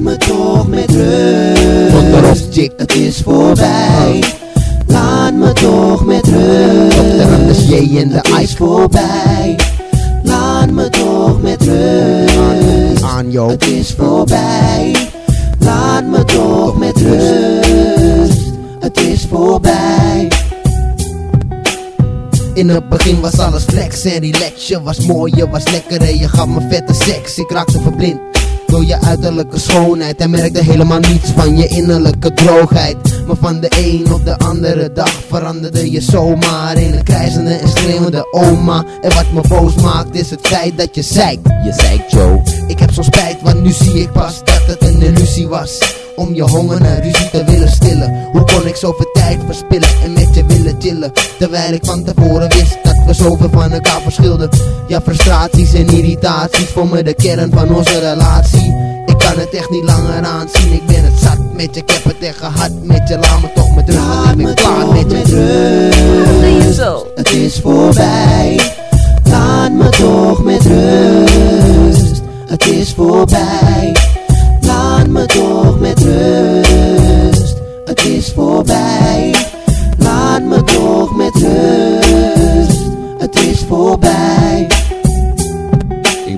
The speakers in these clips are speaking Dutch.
me toch met rust. Chick. Het is voorbij. Laat me toch met rust. Dr. Anders J in de is ice. voorbij. Laat me toch met rust. Aan jou. Het is voorbij. Laat me toch met rust. Het is voorbij. In het begin was alles flex en relax. Je was mooi, je was lekker en je gaf me vette seks. Ik raakte verblind door je uiterlijke schoonheid. En merkte helemaal niets van je innerlijke droogheid. Maar van de een op de andere dag veranderde je zomaar in een krijzende en schreeuwende oma. En wat me boos maakt is het feit dat je zeikt. Je zeikt Joe. Ik heb zo'n spijt, want nu zie ik pas dat het een illusie was. Om je honger en ruzie te willen stillen. Hoe kon ik zoveel tijd verspillen en met je willen chillen? Terwijl ik van tevoren wist dat we zoveel van elkaar verschilden. Ja, frustraties en irritaties vormen de kern van onze relatie. Ik kan het echt niet langer aanzien. Ik ben het zat met je, ik heb het echt gehad met je. Laat me toch met rust, want ik me ben klaar toch met met je. rust. Het is voorbij. Laat me toch met rust. Het is voorbij. Laat me toch met rust. Het is voorbij.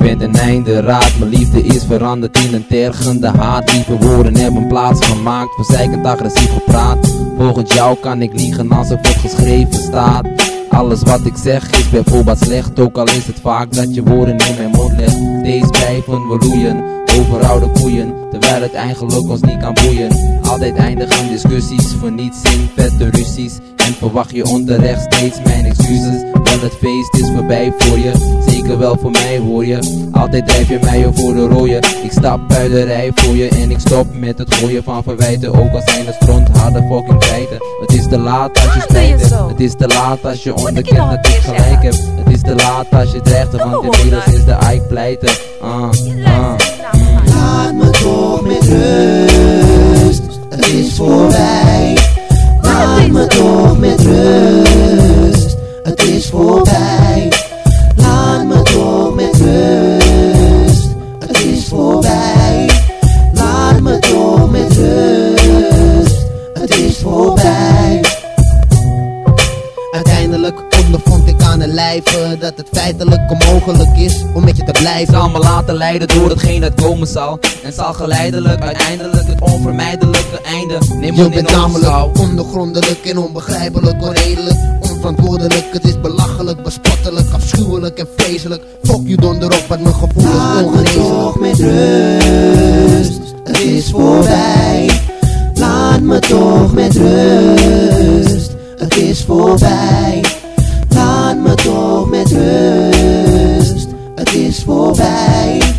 Ik ben ten einde raad, mijn liefde is veranderd in een tergende haat. Lieve woorden hebben plaats gemaakt, verzeikend agressief gepraat. Volgens jou kan ik liegen als er wordt geschreven staat. Alles wat ik zeg is bijvoorbeeld slecht, ook al is het vaak dat je woorden in mijn mond legt. Deze blijven we loeien, over oude koeien, terwijl het eigenlijk ons niet kan boeien. Altijd eindigen discussies voor niets in vette ruzies. En verwacht je onterecht steeds mijn excuses. Want het feest is voorbij voor je, zeker wel voor mij hoor je. Altijd drijf je mij voor de rooien. Ik stap uit de rij voor je en ik stop met het gooien van verwijten. Ook al zijn het stront harde fucking feiten. Het is te laat als je spijt hebt. Het is te laat als je onderkent dat ik gelijk heb. Het is te laat als je dreigt, want inmiddels is de Ike pleiten. Ah, feitelijk onmogelijk is om met je te Ik blijven. zal me laten leiden door hetgeen dat komen zal. En zal geleidelijk uiteindelijk het onvermijdelijke einde. Neem Je bent namelijk ondergrondelijk en onbegrijpelijk, onredelijk, onverantwoordelijk. Het is belachelijk, bespottelijk, afschuwelijk en vreselijk. Fuck you donderop, wat mijn gevoelens Laat me ongeneeslijk. toch met rust. Het is voorbij. Laat me toch met rust. Het is voorbij. Met rust. Het is voorbij.